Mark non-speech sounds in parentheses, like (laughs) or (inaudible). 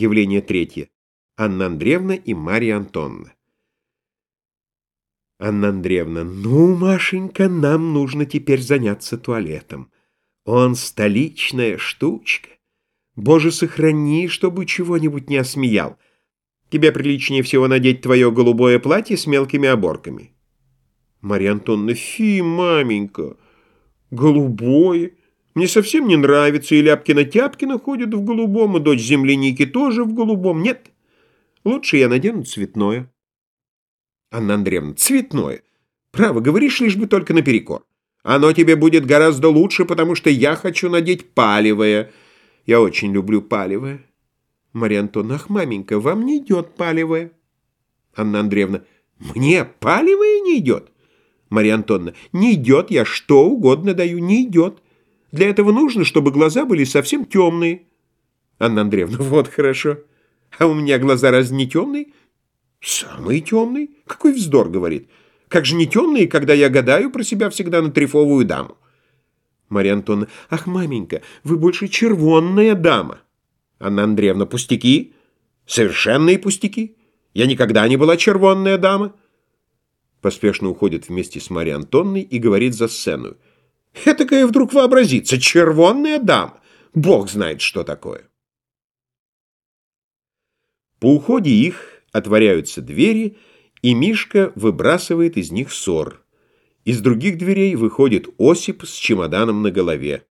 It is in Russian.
Явление третье. Анна Андреевна и Марья Антонна. Анна Андреевна, ну, Машенька, нам нужно теперь заняться туалетом. Он столичная штучка. Боже, сохрани, чтобы чего-нибудь не осмеял. Тебе приличнее всего надеть твое голубое платье с мелкими оборками. Марья Антоновна, фи, маменька, голубое. Мне совсем не нравится, и Ляпкина-Тяпкина ходят в голубом, и дочь земляники тоже в голубом. Нет, лучше я надену цветное. Анна Андреевна, цветное. Право, говоришь лишь бы только наперекор. Оно тебе будет гораздо лучше, потому что я хочу надеть палевое. Я очень люблю палевое. Марья Антоновна, ах, маменька, вам не идет палевое. Анна Андреевна, мне палевое не идет. Марья Антоновна, не идет, я что угодно даю, не идет. Для этого нужно, чтобы глаза были совсем темные. Анна Андреевна, (laughs) вот хорошо. А у меня глаза разве не темные? Самый темный? Какой вздор, говорит. Как же не темные, когда я гадаю про себя всегда на трефовую даму? Марья Антоновна, ах, маменька, вы больше червонная дама. Анна Андреевна, пустяки? Совершенные пустяки. Я никогда не была червонная дама. Поспешно уходит вместе с Марьей Антонной и говорит за сцену. Этакая вдруг вообразится, червонная дама. Бог знает, что такое. По уходе их отворяются двери, и Мишка выбрасывает из них ссор. Из других дверей выходит Осип с чемоданом на голове.